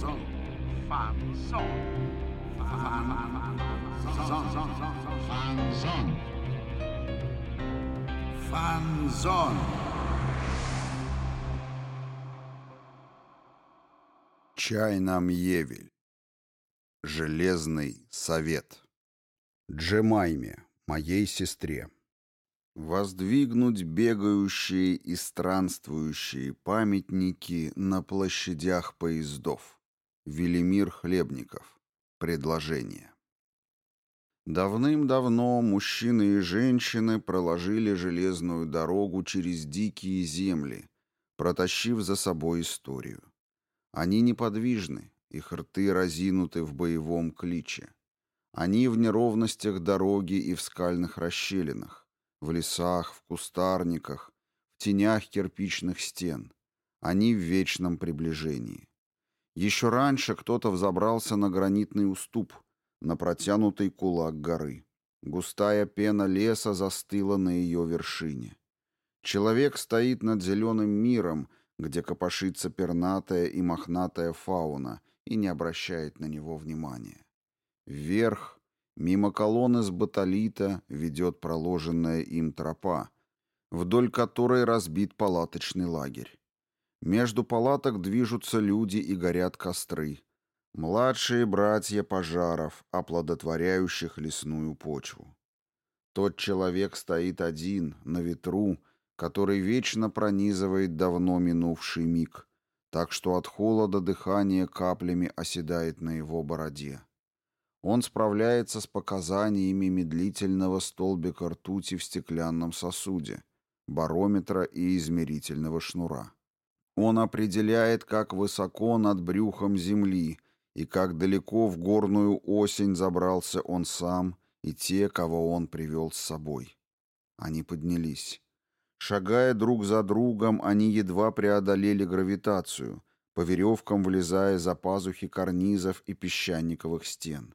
сон, фанзон, фанзон, фанзон, фанзон. Чай нам Евель. Железный совет. Джемайме, моей сестре. Воздвигнуть бегающие и странствующие памятники на площадях поездов. Велимир Хлебников. Предложение. Давным-давно мужчины и женщины проложили железную дорогу через дикие земли, протащив за собой историю. Они неподвижны, их рты разинуты в боевом кличе. Они в неровностях дороги и в скальных расщелинах в лесах, в кустарниках, в тенях кирпичных стен. Они в вечном приближении. Еще раньше кто-то взобрался на гранитный уступ, на протянутый кулак горы. Густая пена леса застыла на ее вершине. Человек стоит над зеленым миром, где копошится пернатая и мохнатая фауна, и не обращает на него внимания. Вверх, Мимо колонны с батолита ведет проложенная им тропа, вдоль которой разбит палаточный лагерь. Между палаток движутся люди и горят костры. Младшие братья пожаров, оплодотворяющих лесную почву. Тот человек стоит один, на ветру, который вечно пронизывает давно минувший миг, так что от холода дыхание каплями оседает на его бороде. Он справляется с показаниями медлительного столбика ртути в стеклянном сосуде, барометра и измерительного шнура. Он определяет, как высоко над брюхом земли и как далеко в горную осень забрался он сам и те, кого он привел с собой. Они поднялись. Шагая друг за другом, они едва преодолели гравитацию, по веревкам влезая за пазухи карнизов и песчаниковых стен.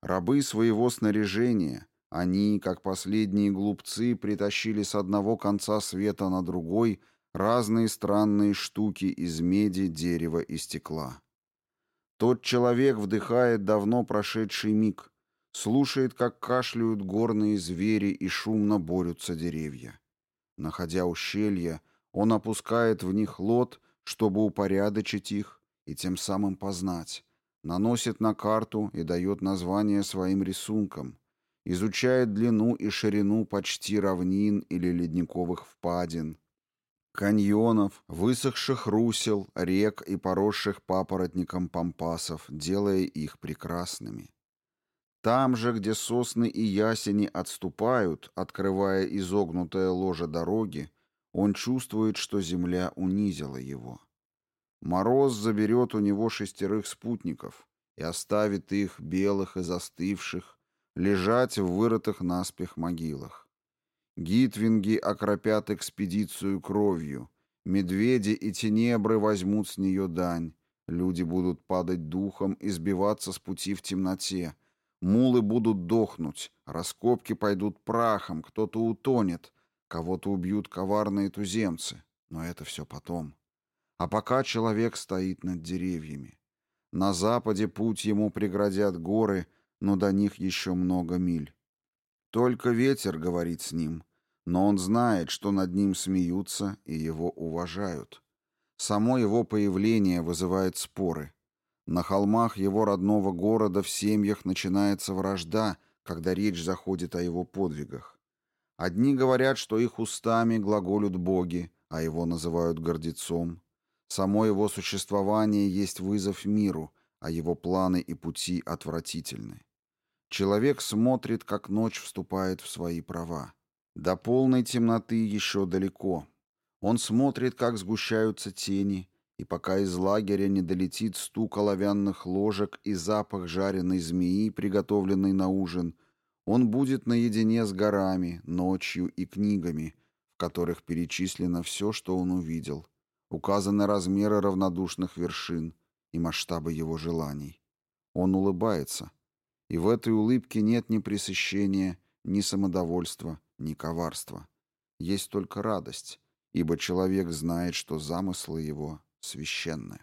Рабы своего снаряжения, они, как последние глупцы, притащили с одного конца света на другой разные странные штуки из меди, дерева и стекла. Тот человек вдыхает давно прошедший миг, слушает, как кашляют горные звери и шумно борются деревья. Находя ущелья, он опускает в них лот, чтобы упорядочить их и тем самым познать, наносит на карту и дает название своим рисункам, изучает длину и ширину почти равнин или ледниковых впадин, каньонов, высохших русел, рек и поросших папоротником пампасов, делая их прекрасными. Там же, где сосны и ясени отступают, открывая изогнутое ложе дороги, он чувствует, что земля унизила его. Мороз заберет у него шестерых спутников и оставит их, белых и застывших, лежать в вырытых наспех могилах. Гитвинги окропят экспедицию кровью, медведи и тенебры возьмут с нее дань, люди будут падать духом и сбиваться с пути в темноте, мулы будут дохнуть, раскопки пойдут прахом, кто-то утонет, кого-то убьют коварные туземцы, но это все потом. А пока человек стоит над деревьями. На западе путь ему преградят горы, но до них еще много миль. Только ветер говорит с ним, но он знает, что над ним смеются и его уважают. Само его появление вызывает споры. На холмах его родного города в семьях начинается вражда, когда речь заходит о его подвигах. Одни говорят, что их устами глаголют боги, а его называют гордецом. Само его существование есть вызов миру, а его планы и пути отвратительны. Человек смотрит, как ночь вступает в свои права. До полной темноты еще далеко. Он смотрит, как сгущаются тени, и пока из лагеря не долетит стук оловянных ложек и запах жареной змеи, приготовленной на ужин, он будет наедине с горами, ночью и книгами, в которых перечислено все, что он увидел, Указаны размеры равнодушных вершин и масштабы его желаний. Он улыбается, и в этой улыбке нет ни пресыщения, ни самодовольства, ни коварства. Есть только радость, ибо человек знает, что замыслы его священны.